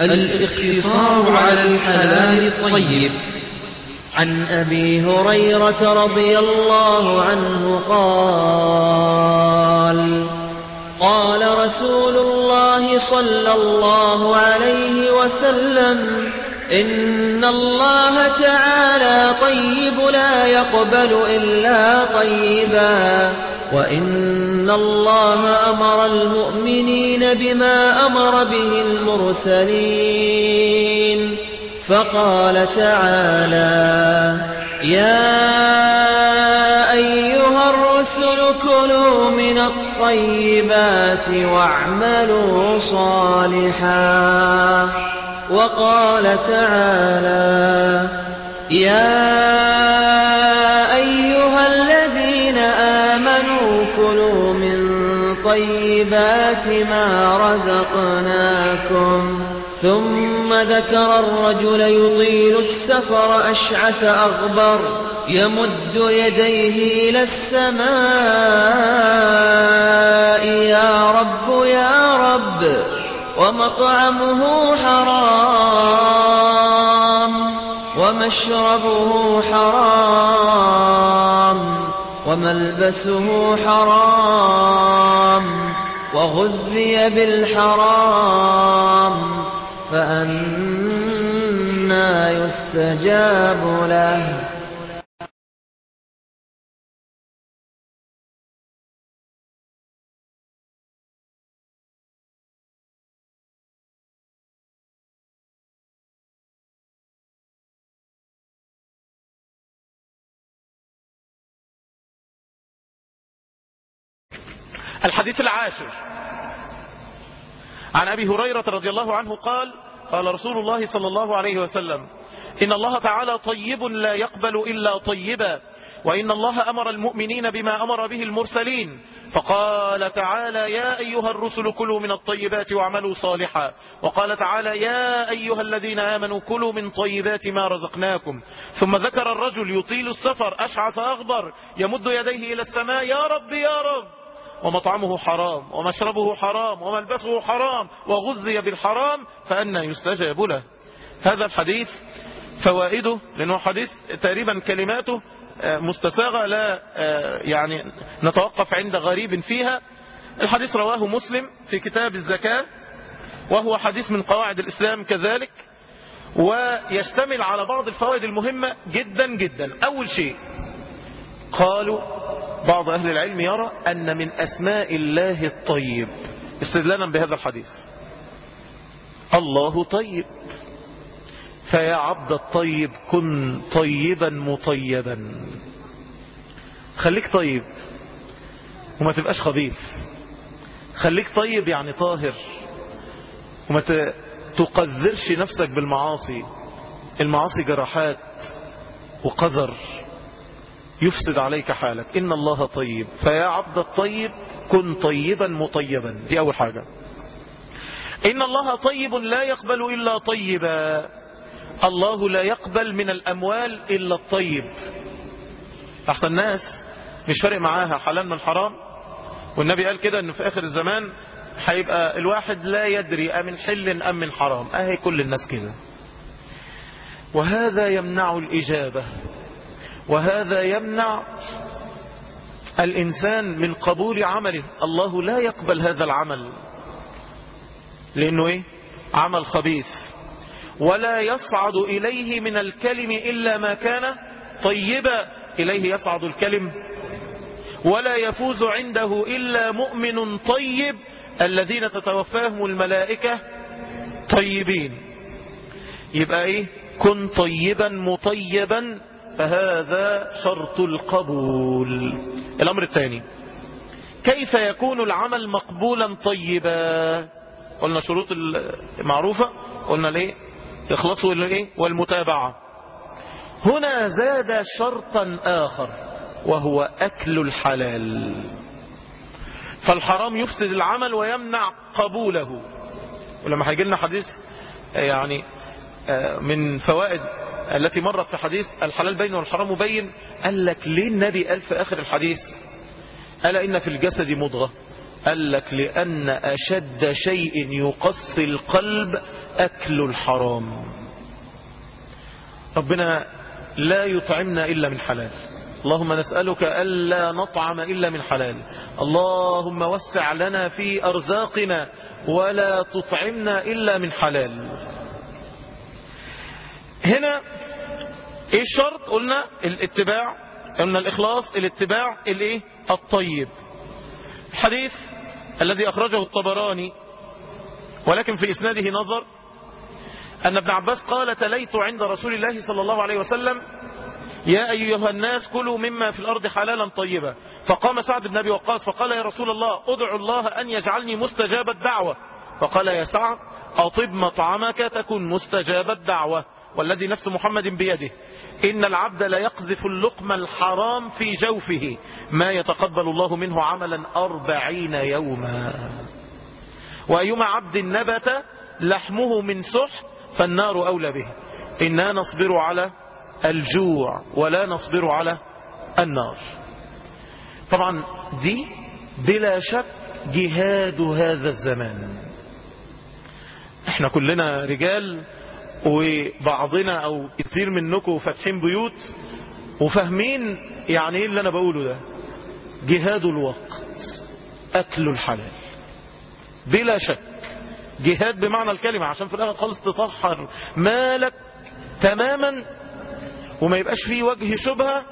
الإقتصار على الحلال الطيب. عن أبي هريرة رضي الله عنه قال قال رسول الله صلى الله عليه وسلم إن الله تعالى طيب لا يقبل إلا طيبا. وإن الله أمر المؤمنين بما أمر به المرسلين فقال تعالى يا أيها الرسل كلوا من الطيبات واعملوا صالحا وقال تعالى يا طيبات ما رزقناكم. ثم ذكر الرجل يطيل السفر أشعث أغبر يمد يديه إلى السماء. يا رب يا رب ومطعمه حرام ومشربه حرام وملبسه حرام. وغذي بالحرام فأنا يستجاب له. الحديث العاشر. عن أبي هريرة رضي الله عنه قال قال رسول الله صلى الله عليه وسلم إن الله تعالى طيب لا يقبل إلا طيبا وإن الله أمر المؤمنين بما أمر به المرسلين فقال تعالى يا أيها الرسل كلوا من الطيبات واعملوا صالحا وقال تعالى يا أيها الذين آمنوا كلوا من طيبات ما رزقناكم ثم ذكر الرجل يطيل السفر أشعث أغبر يمد يديه إلى السماء يا رب يا رب. ومطعمه حرام ومشربه حرام وملبسه حرام وغذي بالحرام فأنا يستجاب له. هذا الحديث فوائده لأنه حديث تقريبا كلماته مستساغة لا يعني نتوقف عند غريب فيها. الحديث رواه مسلم في كتاب الزكاة وهو حديث من قواعد الإسلام كذلك ويشتمل على بعض الفوائد المهمة جدا جدا. أول شيء قالوا بعض أهل العلم يرى أن من أسماء الله الطيب استدلالا بهذا الحديث. الله طيب. فيا عبد الطيب كن طيبا مطيبا. خليك طيب وما تبقاش خبيث. خليك طيب يعني طاهر وما تقذرش نفسك بالمعاصي. المعاصي جراحات وقذر. يفسد عليك حالك. إن الله طيب. فيا عبد الطيب كن طيبا مطيبا. دي أول حاجة. إن الله طيب لا يقبل إلا طيبا. الله لا يقبل من الأموال إلا الطيب. أحسن الناس مش فارق معاها حلال من حرام. والنبي قال كده أنه في آخر الزمان هيبقى الواحد لا يدري أمن حل أم من حرام. أهي كل الناس كده. وهذا يمنع الإجابة. وهذا يمنع الإنسان من قبول عمله الله لا يقبل هذا العمل. لأنه إيه؟ عمل خبيث. ولا يصعد إليه من الكلم إلا ما كان طيبا. إليه يصعد الكلم. ولا يفوز عنده إلا مؤمن طيب. الذين تتوفاهم الملائكة طيبين. يبقى إيه؟ كن طيبا مطيبا فهذا شرط القبول. الأمر الثاني كيف يكون العمل مقبولا طيبا؟ قلنا شروط المعروفة قلنا ليه؟ إخلاص والإيه؟ والمتابعة. هنا زاد شرطا آخر وهو أكل الحلال. فالحرام يفسد العمل ويمنع قبوله. ولما هيجي لنا حديث يعني من فوائد التي مرت في حديث الحلال بين والحرام بين قال لك ليه النبي قال في آخر الحديث؟ ألا إن في الجسد مضغة. قال لك لأن أشد شيء يقسي القلب أكل الحرام. ربنا لا يطعمنا إلا من حلال. اللهم نسألك ألا نطعم إلا من حلال. اللهم وسع لنا في أرزاقنا ولا تطعمنا إلا من حلال. هنا إيه الشرط؟ قلنا الاتباع قلنا الإخلاص الاتباع الايه؟ الطيب. الحديث الذي أخرجه الطبراني ولكن في إسناده نظر أن ابن عباس قال تليت عند رسول الله صلى الله عليه وسلم يا أيها الناس كلوا مما في الأرض حلالا طيبا. فقام سعد بن أبي وقاص فقال يا رسول الله ادعو الله أن يجعلني مستجاب الدعوة. فقال يا سعد أطب مطعمك تكن مستجاب الدعوة. والذي نفس محمد بيده. إن العبد لا يقذف اللقم الحرام في جوفه ما يتقبل الله منه عملا أربعين يوما. وأيما عبد نبت لحمه من سحت فالنار أولى به. إنا نصبر على الجوع ولا نصبر على النار. طبعا دي بلا شك جهاد هذا الزمان. إحنا كلنا رجال وبعضنا أو كثير منكم فاتحين بيوت وفاهمين يعني إيه اللي أنا بقوله ده. جهاد الوقت أكل الحلال. بلا شك جهاد بمعنى الكلمة عشان في الآخر خالص تطهر مالك تماما وما يبقاش فيه وجه شبهة.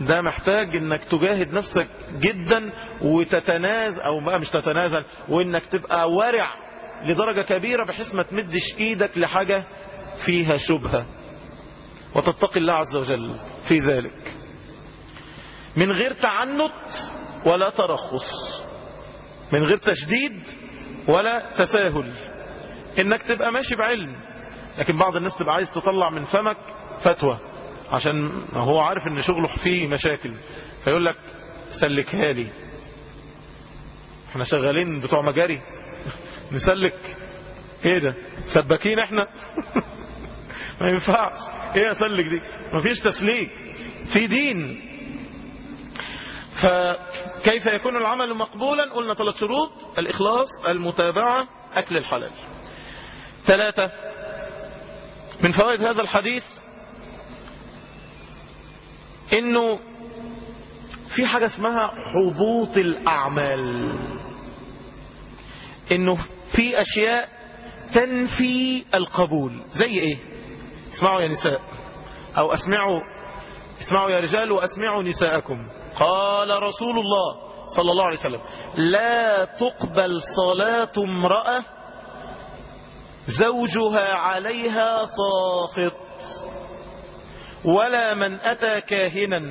ده محتاج إنك تجاهد نفسك جدا وتتنازل أو بقى مش تتنازل وإنك تبقى ورع لدرجة كبيرة بحيث ما تمدش إيدك لحاجة فيها شبهة. وتتقي الله عز وجل في ذلك. من غير تعنت ولا ترخص. من غير تشديد ولا تساهل. إنك تبقى ماشي بعلم. لكن بعض الناس تبقى عايز تطلع من فمك فتوى. عشان هو عارف إن شغله فيه مشاكل. فيقول لك سلكها لي. إحنا شغالين بتوع مجاري. نسلك. إيه ده؟ سباكين إحنا؟ ما ينفعش. إيه أسلك دي؟ مفيش تسليك. في دين. فكيف يكون العمل مقبولا؟ قلنا ثلاث شروط. الإخلاص المتابعة أكل الحلال. ثلاثة. من فوائد هذا الحديث إنه في حاجة اسمها حبوط الأعمال. إنه في أشياء تنفي القبول. زي إيه؟ اسمعوا يا نساء. أو أسمعوا اسمعوا يا رجال وأسمعوا نساءكم. قال رسول الله صلى الله عليه وسلم لا تقبل صلاة امرأة زوجها عليها ساخط ولا من أتى كاهنا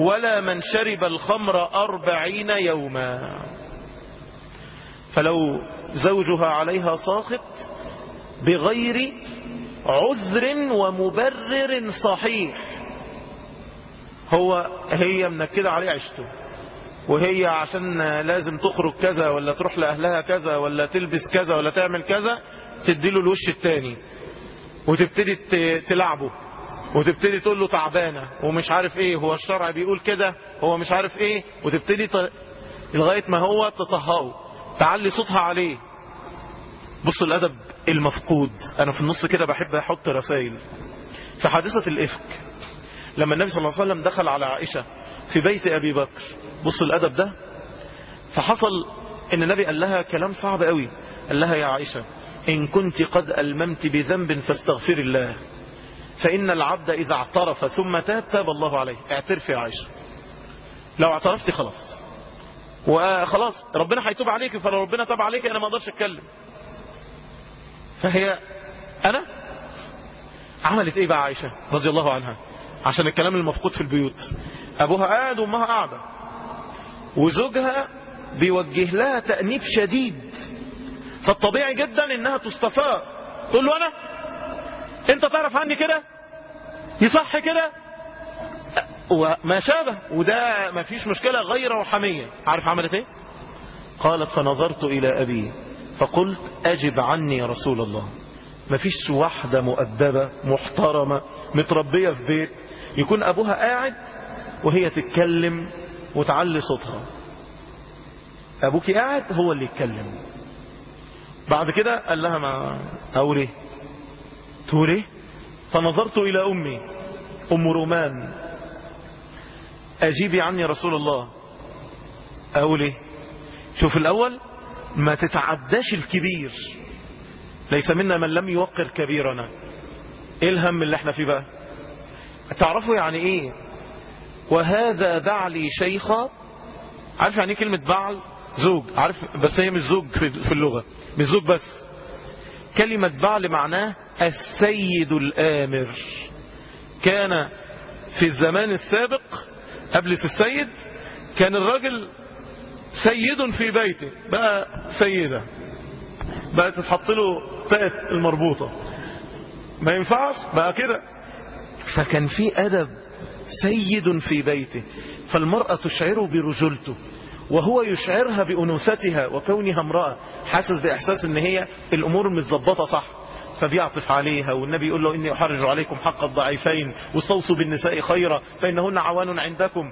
ولا من شرب الخمر أربعين يوما. فلو زوجها عليها ساخط بغير عذر ومبرر صحيح. هو هي منكدة عليه عشته وهي عشان لازم تخرج كذا ولا تروح لأهلها كذا ولا تلبس كذا ولا تعمل كذا تديله الوش التاني. وتبتدي تلعبه. وتبتدي تقول له تعبانة. ومش عارف إيه. هو الشرع بيقول كده هو مش عارف إيه. وتبتدي. لغاية ما هو تطهقه. تعلي صوتها عليه. بصوا الأدب المفقود. أنا في النص كده بحب أحط رسائل. في حادثة الإفك لما النبي صلى الله عليه وسلم دخل على عائشة في بيت أبي بكر. بصوا الأدب ده. فحصل إن النبي قال لها كلام صعب قوي. قال لها يا عائشة إن كنت قد ألممت بذنب فاستغفر الله. فإن العبد إذا اعترف ثم تاب تاب الله عليه. اعترف يا عائشة. لو اعترفتي خلاص. وخلاص ربنا هيتوب عليك فلو ربنا تاب عليك أنا ما أقدرش أتكلم. فهي أنا؟ عملت إيه بقى عائشة رضي الله عنها؟ عشان الكلام المفقود في البيوت. أبوها قاعد وأمها قاعدة. وزوجها بيوجه لها تأنيب شديد. فالطبيعي جدا إنها تستثار تقول له أنا؟ أنت تعرف عني كده؟ يصح كده؟ وما شابه وده ما فيش مشكلة غير وحمية عارف عملت إيه؟ قالت فنظرت إلى أبي فقلت أجب عني يا رسول الله. ما فيش واحدة مؤدبة محترمة متربية في بيت يكون أبوها قاعد وهي تتكلم وتعلي صوتها. أبوك قاعد هو اللي يتكلم. بعد كده قال لها ما أقول إيه تقول فنظرت إلى أمي أم رومان. أجيبي عني رسول الله. أقول إيه؟ شوف الأول ما تتعداش الكبير. ليس منا من لم يوقر كبيرنا. إيه الهم اللي إحنا فيه بقى؟ تعرفوا يعني إيه؟ وهذا بعلي شيخا. عارف يعني إيه كلمة بعل؟ زوج. عارف؟ بس هي مش زوج في اللغة. مش زوج بس. كلمة بعل معناه السيد الآمر. كان في الزمان السابق قبل السيد كان الراجل سيد في بيته. بقى سيدة. بقى تتحط له فات المربوطة. ما ينفعش؟ بقى كده. فكان في أدب سيد في بيته. فالمرأة تشعره برجولته وهو يشعرها بأنوثتها وكونها امرأة. حاسس بإحساس إن هي الأمور متظبطة صح. فبيعطف عليها والنبي يقول له إني أحرج عليكم حق الضعيفين واستوصوا بالنساء خيرا فإنهن عوان عندكم